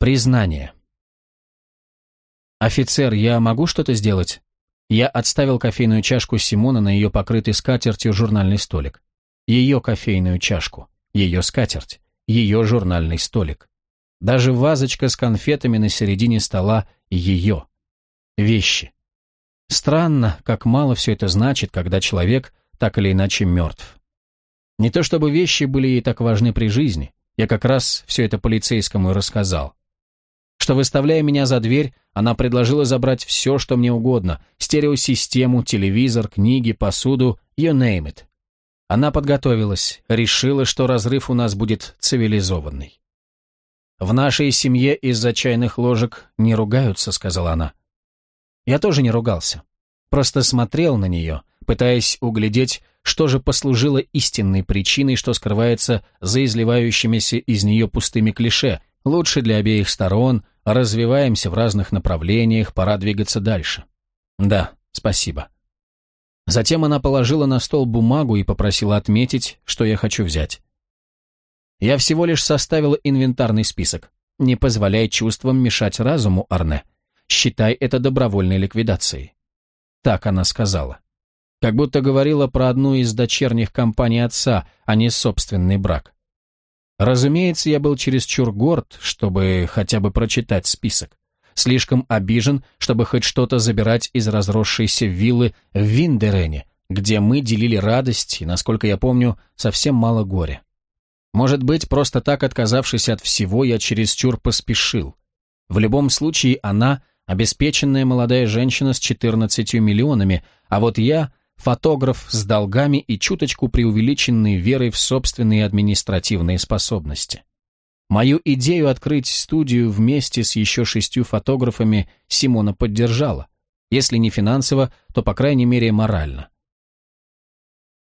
Признание. «Офицер, я могу что-то сделать?» Я отставил кофейную чашку Симона на ее покрытый скатертью журнальный столик. Ее кофейную чашку, ее скатерть, ее журнальный столик. Даже вазочка с конфетами на середине стола ее. Вещи. Странно, как мало все это значит, когда человек так или иначе мертв. Не то чтобы вещи были ей так важны при жизни, я как раз все это полицейскому и рассказал. Что, выставляя меня за дверь, она предложила забрать все, что мне угодно, стереосистему, телевизор, книги, посуду, you name it. Она подготовилась, решила, что разрыв у нас будет цивилизованный. «В нашей семье из-за чайных ложек не ругаются», — сказала она. Я тоже не ругался. Просто смотрел на нее, пытаясь углядеть, что же послужило истинной причиной, что скрывается за изливающимися из нее пустыми клише. Лучше для обеих сторон, развиваемся в разных направлениях, пора двигаться дальше. Да, спасибо. Затем она положила на стол бумагу и попросила отметить, что я хочу взять. Я всего лишь составила инвентарный список. Не позволяй чувствам мешать разуму, Арне. Считай это добровольной ликвидацией. Так она сказала. Как будто говорила про одну из дочерних компаний отца, а не собственный брак. Разумеется, я был чересчур горд, чтобы хотя бы прочитать список. Слишком обижен, чтобы хоть что-то забирать из разросшейся виллы в Виндерене, где мы делили радость и, насколько я помню, совсем мало горя. Может быть, просто так отказавшись от всего, я чересчур поспешил. В любом случае, она обеспеченная молодая женщина с 14 миллионами, а вот я – фотограф с долгами и чуточку преувеличенной верой в собственные административные способности. Мою идею открыть студию вместе с еще шестью фотографами Симона поддержала. Если не финансово, то, по крайней мере, морально.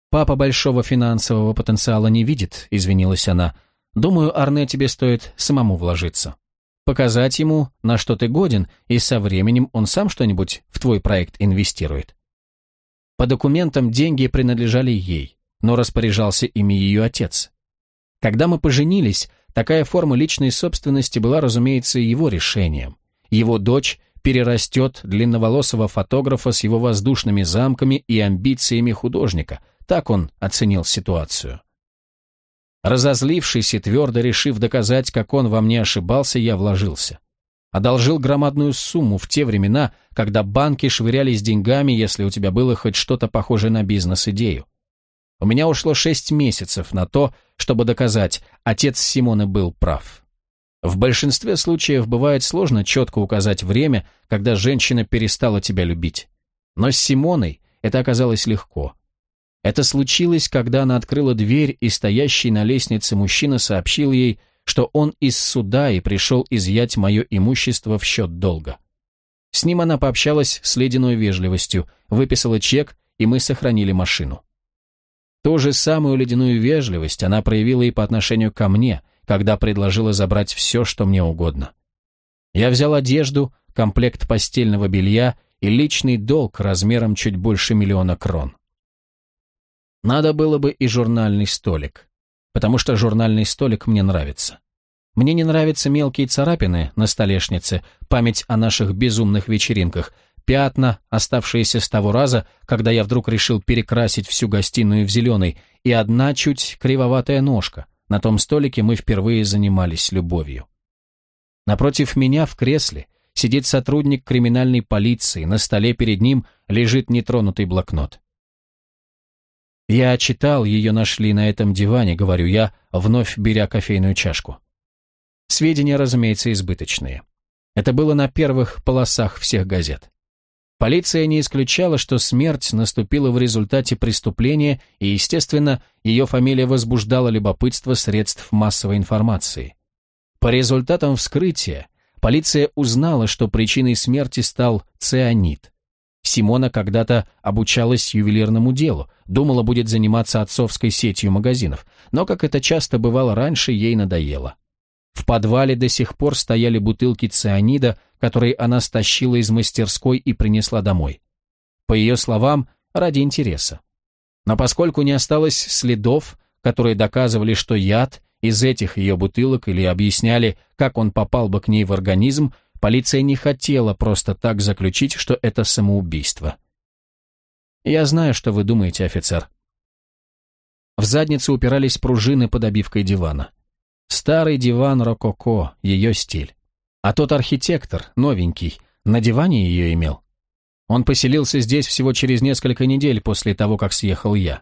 «Папа большого финансового потенциала не видит», — извинилась она. «Думаю, Арне тебе стоит самому вложиться» показать ему, на что ты годен, и со временем он сам что-нибудь в твой проект инвестирует. По документам деньги принадлежали ей, но распоряжался ими ее отец. Когда мы поженились, такая форма личной собственности была, разумеется, его решением. Его дочь перерастет длинноволосого фотографа с его воздушными замками и амбициями художника. Так он оценил ситуацию. Разозлившись и твердо решив доказать, как он во мне ошибался, я вложился. Одолжил громадную сумму в те времена, когда банки швырялись деньгами, если у тебя было хоть что-то похожее на бизнес-идею. У меня ушло шесть месяцев на то, чтобы доказать, отец Симоны был прав. В большинстве случаев бывает сложно четко указать время, когда женщина перестала тебя любить. Но с Симоной это оказалось легко. Это случилось, когда она открыла дверь, и стоящий на лестнице мужчина сообщил ей, что он из суда и пришел изъять мое имущество в счет долга. С ним она пообщалась с ледяной вежливостью, выписала чек, и мы сохранили машину. Ту же самую ледяную вежливость она проявила и по отношению ко мне, когда предложила забрать все, что мне угодно. Я взял одежду, комплект постельного белья и личный долг размером чуть больше миллиона крон. Надо было бы и журнальный столик, потому что журнальный столик мне нравится. Мне не нравятся мелкие царапины на столешнице, память о наших безумных вечеринках, пятна, оставшиеся с того раза, когда я вдруг решил перекрасить всю гостиную в зеленый, и одна чуть кривоватая ножка. На том столике мы впервые занимались любовью. Напротив меня в кресле сидит сотрудник криминальной полиции, на столе перед ним лежит нетронутый блокнот. «Я читал, ее нашли на этом диване», — говорю я, вновь беря кофейную чашку. Сведения, разумеется, избыточные. Это было на первых полосах всех газет. Полиция не исключала, что смерть наступила в результате преступления, и, естественно, ее фамилия возбуждала любопытство средств массовой информации. По результатам вскрытия полиция узнала, что причиной смерти стал цианид. Симона когда-то обучалась ювелирному делу, думала, будет заниматься отцовской сетью магазинов, но, как это часто бывало раньше, ей надоело. В подвале до сих пор стояли бутылки цианида, которые она стащила из мастерской и принесла домой. По ее словам, ради интереса. Но поскольку не осталось следов, которые доказывали, что яд из этих ее бутылок или объясняли, как он попал бы к ней в организм, полиция не хотела просто так заключить, что это самоубийство. Я знаю, что вы думаете, офицер. В задницу упирались пружины под обивкой дивана. Старый диван рококо, ее стиль. А тот архитектор, новенький, на диване ее имел. Он поселился здесь всего через несколько недель после того, как съехал я.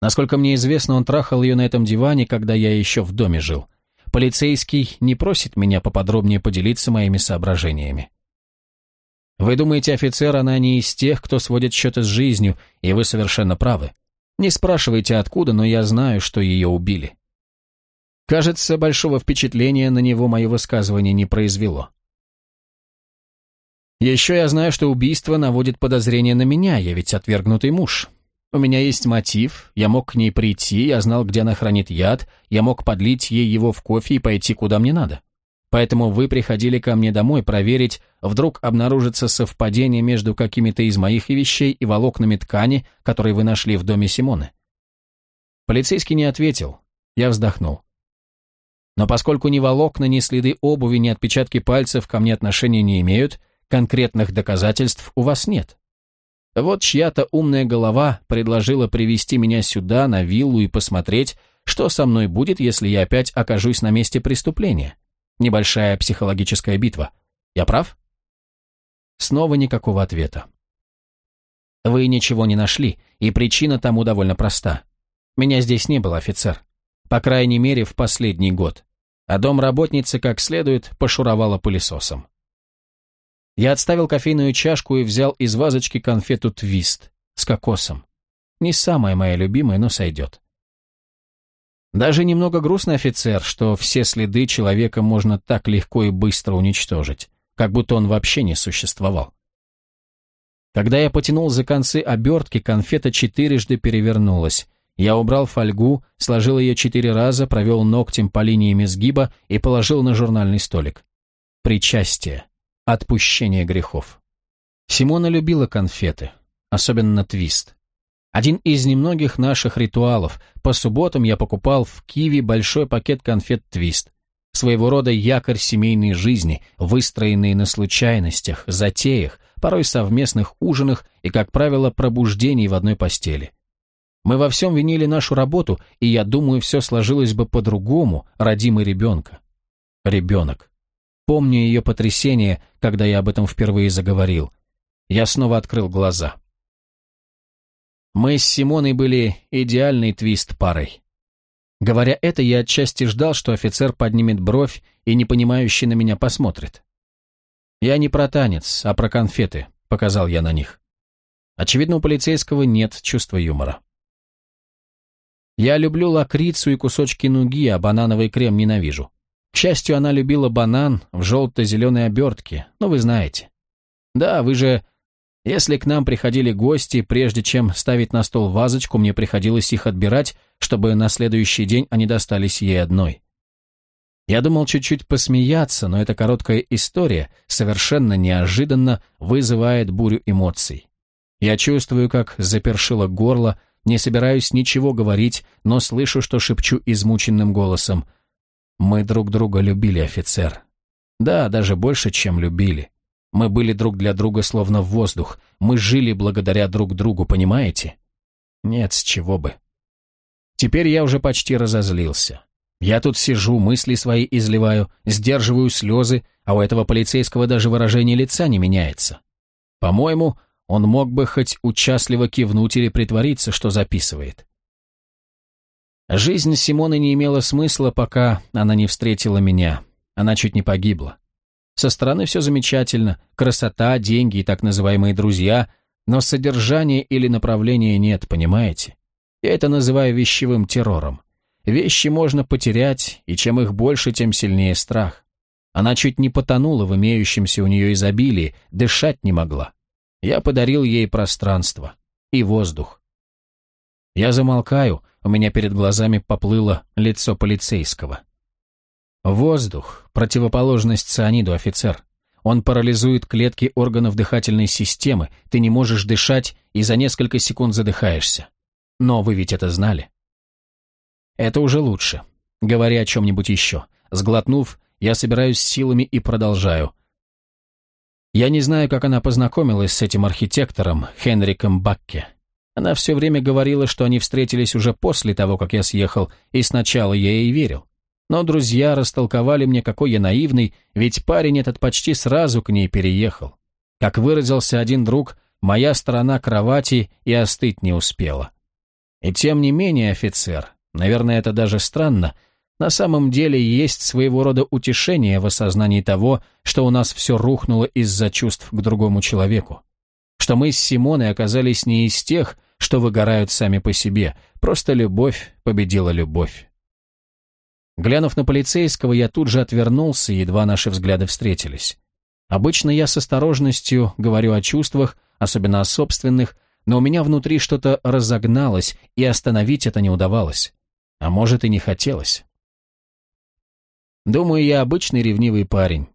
Насколько мне известно, он трахал ее на этом диване, когда я еще в доме жил. Полицейский не просит меня поподробнее поделиться моими соображениями. Вы думаете, офицер, она не из тех, кто сводит счеты с жизнью, и вы совершенно правы. Не спрашивайте откуда, но я знаю, что ее убили. Кажется, большого впечатления на него мое высказывание не произвело. Еще я знаю, что убийство наводит подозрение на меня, я ведь отвергнутый муж. У меня есть мотив, я мог к ней прийти, я знал, где она хранит яд, я мог подлить ей его в кофе и пойти куда мне надо. Поэтому вы приходили ко мне домой проверить, вдруг обнаружится совпадение между какими-то из моих вещей и волокнами ткани, которые вы нашли в доме Симоны. Полицейский не ответил. Я вздохнул. Но поскольку ни волокна, ни следы обуви, ни отпечатки пальцев ко мне отношения не имеют, конкретных доказательств у вас нет. Вот чья-то умная голова предложила привести меня сюда, на виллу, и посмотреть, что со мной будет, если я опять окажусь на месте преступления. Небольшая психологическая битва. Я прав? Снова никакого ответа. Вы ничего не нашли, и причина тому довольно проста. Меня здесь не было, офицер. По крайней мере, в последний год. А домработница как следует пошуровала пылесосом. Я отставил кофейную чашку и взял из вазочки конфету «Твист» с кокосом. Не самая моя любимая, но сойдет. Даже немного грустный офицер, что все следы человека можно так легко и быстро уничтожить, как будто он вообще не существовал. Когда я потянул за концы обертки, конфета четырежды перевернулась. Я убрал фольгу, сложил ее четыре раза, провел ногтем по линиям изгиба и положил на журнальный столик. Причастие. Отпущение грехов. Симона любила конфеты, особенно твист. Один из немногих наших ритуалов. По субботам я покупал в Киви большой пакет конфет твист. Своего рода якорь семейной жизни, выстроенный на случайностях, затеях, порой совместных ужинах и, как правило, пробуждений в одной постели. Мы во всем винили нашу работу, и я думаю, все сложилось бы по-другому, родимый ребенка. Ребенок. Помню ее потрясение, когда я об этом впервые заговорил. Я снова открыл глаза. Мы с Симоной были идеальной твист-парой. Говоря это, я отчасти ждал, что офицер поднимет бровь и непонимающе на меня посмотрит. «Я не про танец, а про конфеты», — показал я на них. Очевидно, у полицейского нет чувства юмора. Я люблю лакрицу и кусочки нуги, а банановый крем ненавижу. К счастью, она любила банан в желто-зеленой обертке, но вы знаете. Да, вы же... Если к нам приходили гости, прежде чем ставить на стол вазочку, мне приходилось их отбирать, чтобы на следующий день они достались ей одной. Я думал чуть-чуть посмеяться, но эта короткая история совершенно неожиданно вызывает бурю эмоций. Я чувствую, как запершило горло, не собираюсь ничего говорить, но слышу, что шепчу измученным голосом. Мы друг друга любили, офицер. Да, даже больше, чем любили. Мы были друг для друга словно воздух. Мы жили благодаря друг другу, понимаете? Нет, с чего бы. Теперь я уже почти разозлился. Я тут сижу, мысли свои изливаю, сдерживаю слезы, а у этого полицейского даже выражение лица не меняется. По-моему, он мог бы хоть участливо кивнуть или притвориться, что записывает. Жизнь Симоны не имела смысла, пока она не встретила меня. Она чуть не погибла. Со стороны все замечательно, красота, деньги и так называемые друзья, но содержания или направления нет, понимаете? Я это называю вещевым террором. Вещи можно потерять, и чем их больше, тем сильнее страх. Она чуть не потонула в имеющемся у нее изобилии, дышать не могла. Я подарил ей пространство и воздух. Я замолкаю, у меня перед глазами поплыло лицо полицейского. Воздух – противоположность цианиду, офицер. Он парализует клетки органов дыхательной системы, ты не можешь дышать и за несколько секунд задыхаешься. Но вы ведь это знали. Это уже лучше. Говори о чем-нибудь еще. Сглотнув, я собираюсь силами и продолжаю. Я не знаю, как она познакомилась с этим архитектором, Хенриком Бакке. Она все время говорила, что они встретились уже после того, как я съехал, и сначала я ей верил. Но друзья растолковали мне, какой я наивный, ведь парень этот почти сразу к ней переехал. Как выразился один друг, моя сторона кровати и остыть не успела. И тем не менее, офицер, наверное, это даже странно, на самом деле есть своего рода утешение в осознании того, что у нас все рухнуло из-за чувств к другому человеку. Что мы с Симоной оказались не из тех, что выгорают сами по себе, просто любовь победила любовь. Глянув на полицейского, я тут же отвернулся, едва наши взгляды встретились. Обычно я с осторожностью говорю о чувствах, особенно о собственных, но у меня внутри что-то разогналось, и остановить это не удавалось. А может, и не хотелось. Думаю, я обычный ревнивый парень.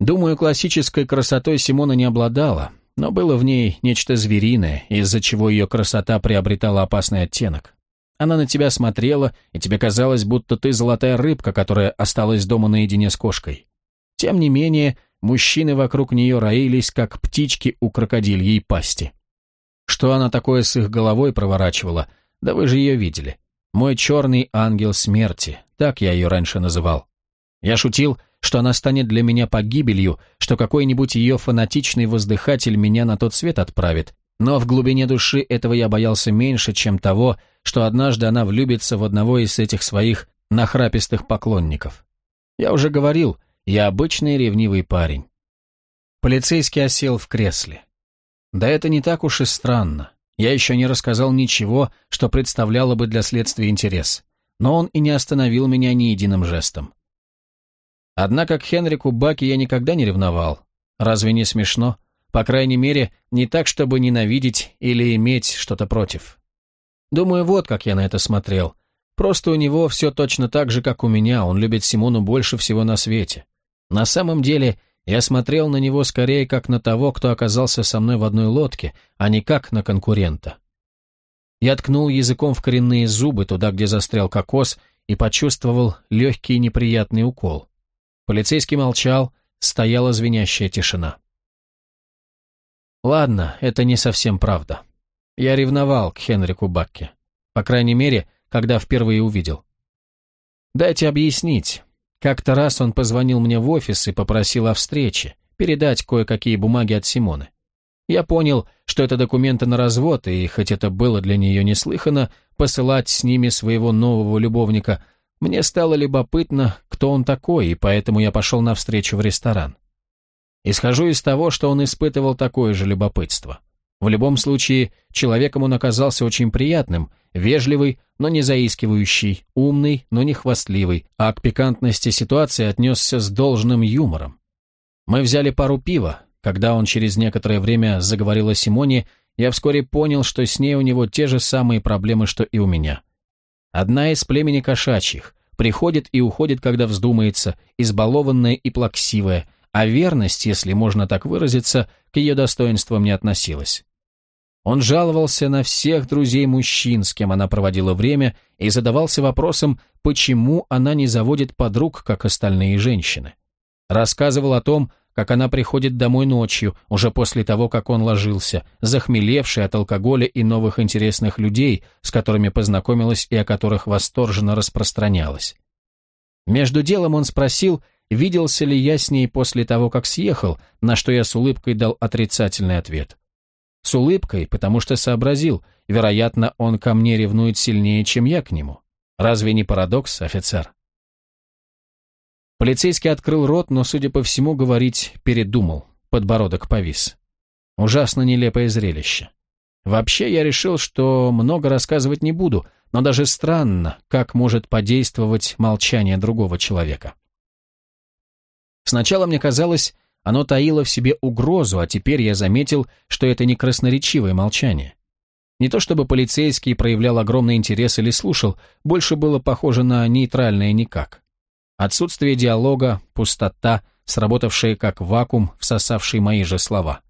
Думаю, классической красотой Симона не обладала, но было в ней нечто звериное, из-за чего ее красота приобретала опасный оттенок. Она на тебя смотрела, и тебе казалось, будто ты золотая рыбка, которая осталась дома наедине с кошкой. Тем не менее, мужчины вокруг нее роились, как птички у крокодильей пасти. Что она такое с их головой проворачивала, да вы же ее видели. Мой черный ангел смерти, так я ее раньше называл. Я шутил, что она станет для меня погибелью, что какой-нибудь ее фанатичный воздыхатель меня на тот свет отправит, но в глубине души этого я боялся меньше, чем того, что однажды она влюбится в одного из этих своих нахрапистых поклонников. Я уже говорил, я обычный ревнивый парень. Полицейский осел в кресле. Да это не так уж и странно. Я еще не рассказал ничего, что представляло бы для следствия интерес. Но он и не остановил меня ни единым жестом. Однако к Хенрику Баки я никогда не ревновал. Разве не смешно? По крайней мере, не так, чтобы ненавидеть или иметь что-то против. Думаю, вот как я на это смотрел. Просто у него все точно так же, как у меня, он любит Симону больше всего на свете. На самом деле, я смотрел на него скорее как на того, кто оказался со мной в одной лодке, а не как на конкурента. Я ткнул языком в коренные зубы, туда, где застрял кокос, и почувствовал легкий неприятный укол. Полицейский молчал, стояла звенящая тишина. Ладно, это не совсем правда. Я ревновал к Хенрику Бакке. По крайней мере, когда впервые увидел. Дайте объяснить. Как-то раз он позвонил мне в офис и попросил о встрече, передать кое-какие бумаги от Симоны. Я понял, что это документы на развод, и хоть это было для нее неслыханно, посылать с ними своего нового любовника, мне стало любопытно, кто он такой, и поэтому я пошел навстречу в ресторан. Исхожу из того, что он испытывал такое же любопытство. В любом случае, человеком он оказался очень приятным, вежливый, но не заискивающий, умный, но не хвастливый, а к пикантности ситуации отнесся с должным юмором. Мы взяли пару пива. Когда он через некоторое время заговорил о Симоне, я вскоре понял, что с ней у него те же самые проблемы, что и у меня. Одна из племени кошачьих, приходит и уходит, когда вздумается, избалованная и плаксивая, а верность, если можно так выразиться, к ее достоинствам не относилась. Он жаловался на всех друзей мужчин, с кем она проводила время, и задавался вопросом, почему она не заводит подруг, как остальные женщины. Рассказывал о том, как она приходит домой ночью, уже после того, как он ложился, захмелевший от алкоголя и новых интересных людей, с которыми познакомилась и о которых восторженно распространялась. Между делом он спросил, виделся ли я с ней после того, как съехал, на что я с улыбкой дал отрицательный ответ. С улыбкой, потому что сообразил, вероятно, он ко мне ревнует сильнее, чем я к нему. Разве не парадокс, офицер? Полицейский открыл рот, но, судя по всему, говорить передумал, подбородок повис. Ужасно нелепое зрелище. Вообще, я решил, что много рассказывать не буду, но даже странно, как может подействовать молчание другого человека. Сначала мне казалось, оно таило в себе угрозу, а теперь я заметил, что это не красноречивое молчание. Не то чтобы полицейский проявлял огромный интерес или слушал, больше было похоже на нейтральное никак. Отсутствие диалога, пустота, сработавшая как вакуум, всосавший мои же слова.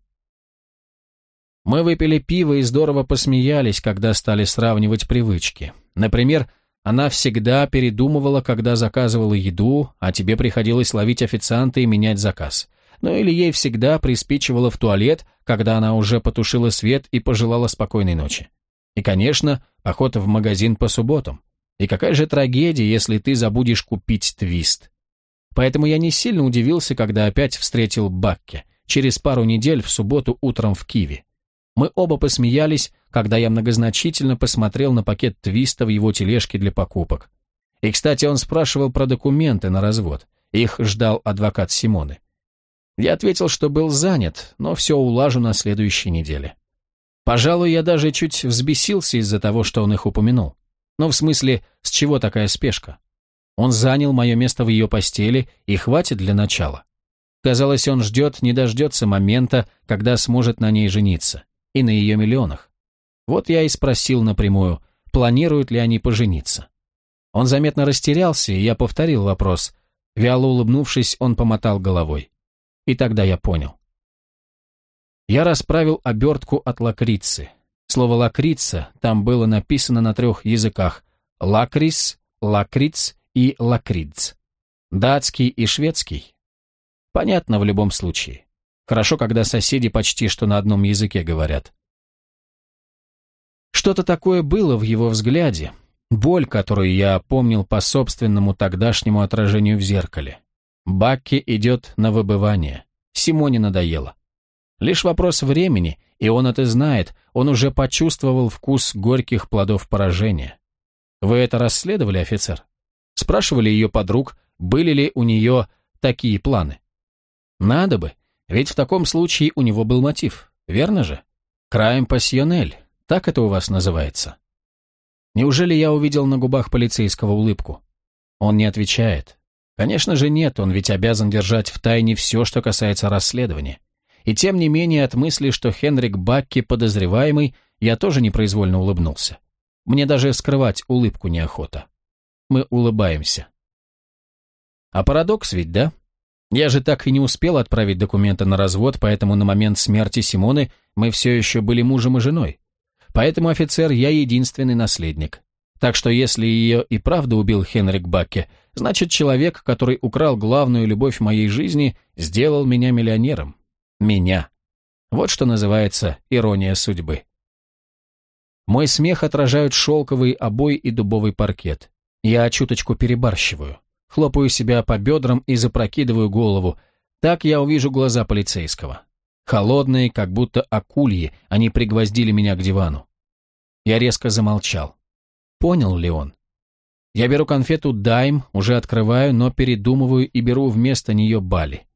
Мы выпили пиво и здорово посмеялись, когда стали сравнивать привычки. Например, Она всегда передумывала, когда заказывала еду, а тебе приходилось ловить официанта и менять заказ. Ну или ей всегда приспичивало в туалет, когда она уже потушила свет и пожелала спокойной ночи. И, конечно, охота в магазин по субботам. И какая же трагедия, если ты забудешь купить твист. Поэтому я не сильно удивился, когда опять встретил Бакке, через пару недель в субботу утром в Киеве. Мы оба посмеялись, когда я многозначительно посмотрел на пакет твиста в его тележке для покупок. И, кстати, он спрашивал про документы на развод. Их ждал адвокат Симоны. Я ответил, что был занят, но все улажу на следующей неделе. Пожалуй, я даже чуть взбесился из-за того, что он их упомянул. Но в смысле, с чего такая спешка? Он занял мое место в ее постели, и хватит для начала. Казалось, он ждет, не дождется момента, когда сможет на ней жениться и на ее миллионах. Вот я и спросил напрямую, планируют ли они пожениться. Он заметно растерялся, и я повторил вопрос. Вяло улыбнувшись, он помотал головой. И тогда я понял. Я расправил обертку от лакрицы. Слово «лакрица» там было написано на трех языках – лакрис, лакриц и лакридц. Датский и шведский. Понятно в любом случае. Хорошо, когда соседи почти что на одном языке говорят. Что-то такое было в его взгляде, боль, которую я помнил по собственному тогдашнему отражению в зеркале. Бакки идет на выбывание. Симоне надоело. Лишь вопрос времени, и он это знает, он уже почувствовал вкус горьких плодов поражения. Вы это расследовали, офицер? Спрашивали ее подруг, были ли у нее такие планы? Надо бы, ведь в таком случае у него был мотив, верно же? Краем пассионель, так это у вас называется. Неужели я увидел на губах полицейского улыбку? Он не отвечает. Конечно же нет, он ведь обязан держать в тайне все, что касается расследования. И тем не менее от мысли, что Хенрик Бакки подозреваемый, я тоже непроизвольно улыбнулся. Мне даже скрывать улыбку неохота. Мы улыбаемся. А парадокс ведь, да? Я же так и не успел отправить документы на развод, поэтому на момент смерти Симоны мы все еще были мужем и женой. Поэтому, офицер, я единственный наследник. Так что если ее и правда убил Хенрик Бакке, значит, человек, который украл главную любовь моей жизни, сделал меня миллионером. Меня. Вот что называется ирония судьбы. Мой смех отражают шелковый обой и дубовый паркет. Я чуточку перебарщиваю хлопаю себя по бедрам и запрокидываю голову. Так я увижу глаза полицейского. Холодные, как будто акульи, они пригвоздили меня к дивану. Я резко замолчал. Понял ли он? Я беру конфету «Дайм», уже открываю, но передумываю и беру вместо нее «Бали».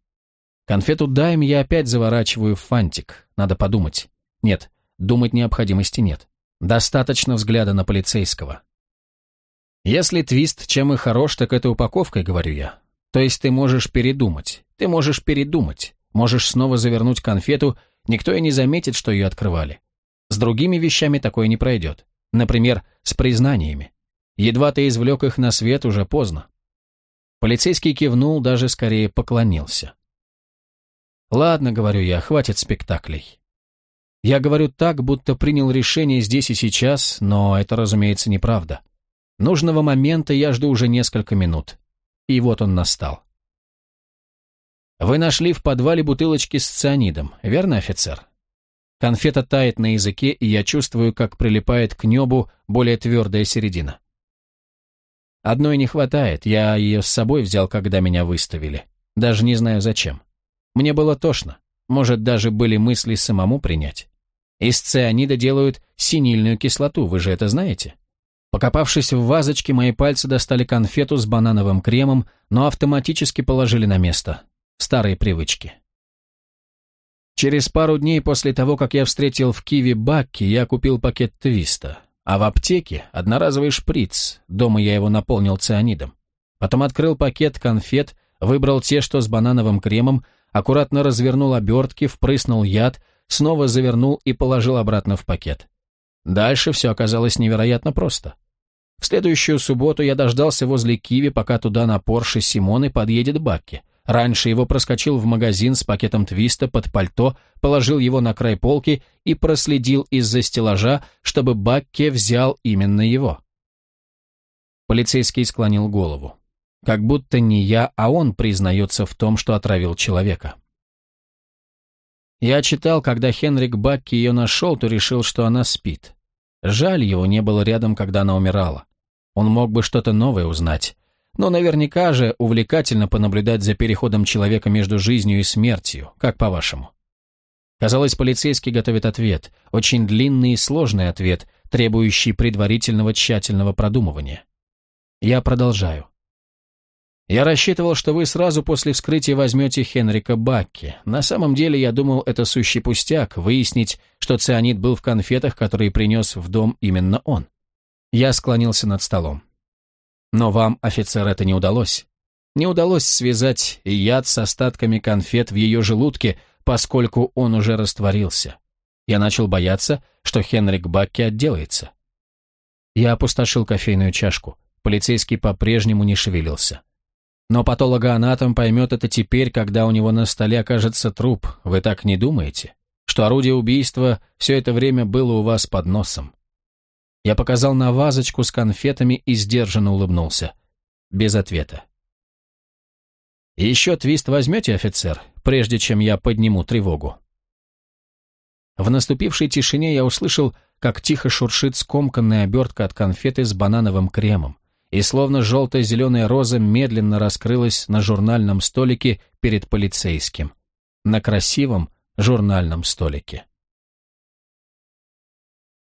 Конфету «Дайм» я опять заворачиваю в фантик. Надо подумать. Нет, думать необходимости нет. Достаточно взгляда на полицейского. Если твист чем и хорош, так это упаковкой, говорю я. То есть ты можешь передумать. Ты можешь передумать. Можешь снова завернуть конфету, никто и не заметит, что ее открывали. С другими вещами такое не пройдет. Например, с признаниями. Едва ты извлек их на свет, уже поздно. Полицейский кивнул, даже скорее поклонился. «Ладно, — говорю я, — хватит спектаклей. Я говорю так, будто принял решение здесь и сейчас, но это, разумеется, неправда. Нужного момента я жду уже несколько минут. И вот он настал. Вы нашли в подвале бутылочки с цианидом, верно, офицер? Конфета тает на языке, и я чувствую, как прилипает к небу более твердая середина. Одной не хватает, я ее с собой взял, когда меня выставили. Даже не знаю зачем. Мне было тошно. Может, даже были мысли самому принять. Из цианида делают синильную кислоту, вы же это знаете? Покопавшись в вазочке, мои пальцы достали конфету с банановым кремом, но автоматически положили на место. Старые привычки. Через пару дней после того, как я встретил в Киви Бакки, я купил пакет твиста. А в аптеке одноразовый шприц, дома я его наполнил цианидом. Потом открыл пакет конфет, выбрал те, что с банановым кремом, аккуратно развернул обертки, впрыснул яд, снова завернул и положил обратно в пакет. Дальше все оказалось невероятно просто. В следующую субботу я дождался возле Киви, пока туда на Порше Симоны подъедет Бакки. Раньше его проскочил в магазин с пакетом твиста под пальто, положил его на край полки и проследил из-за стеллажа, чтобы Бакке взял именно его. Полицейский склонил голову. Как будто не я, а он признается в том, что отравил человека. Я читал, когда Хенрик Бакки ее нашел, то решил, что она спит. Жаль, его не было рядом, когда она умирала. Он мог бы что-то новое узнать. Но наверняка же увлекательно понаблюдать за переходом человека между жизнью и смертью, как по-вашему. Казалось, полицейский готовит ответ, очень длинный и сложный ответ, требующий предварительного тщательного продумывания. Я продолжаю. Я рассчитывал, что вы сразу после вскрытия возьмете Хенрика Бакки. На самом деле, я думал, это сущий пустяк, выяснить, что цианид был в конфетах, которые принес в дом именно он. Я склонился над столом. Но вам, офицер, это не удалось. Не удалось связать яд с остатками конфет в ее желудке, поскольку он уже растворился. Я начал бояться, что Хенрик Бакки отделается. Я опустошил кофейную чашку. Полицейский по-прежнему не шевелился. Но патологоанатом поймет это теперь, когда у него на столе окажется труп. Вы так не думаете? Что орудие убийства все это время было у вас под носом. Я показал на вазочку с конфетами и сдержанно улыбнулся. Без ответа. «Еще твист возьмете, офицер, прежде чем я подниму тревогу?» В наступившей тишине я услышал, как тихо шуршит скомканная обертка от конфеты с банановым кремом, и словно желто-зеленая роза медленно раскрылась на журнальном столике перед полицейским. На красивом журнальном столике.